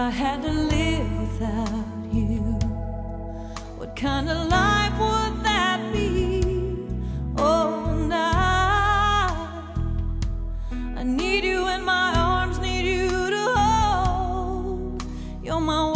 I had to live without you, what kind of life would that be? Oh, and I, I need you in my arms, need you to hold. You're my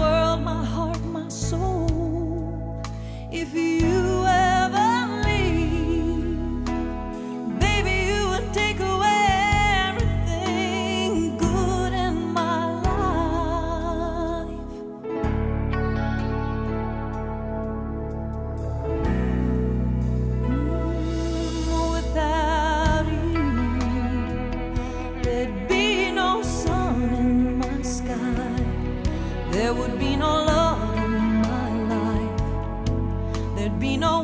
would be no love in my life, there'd be no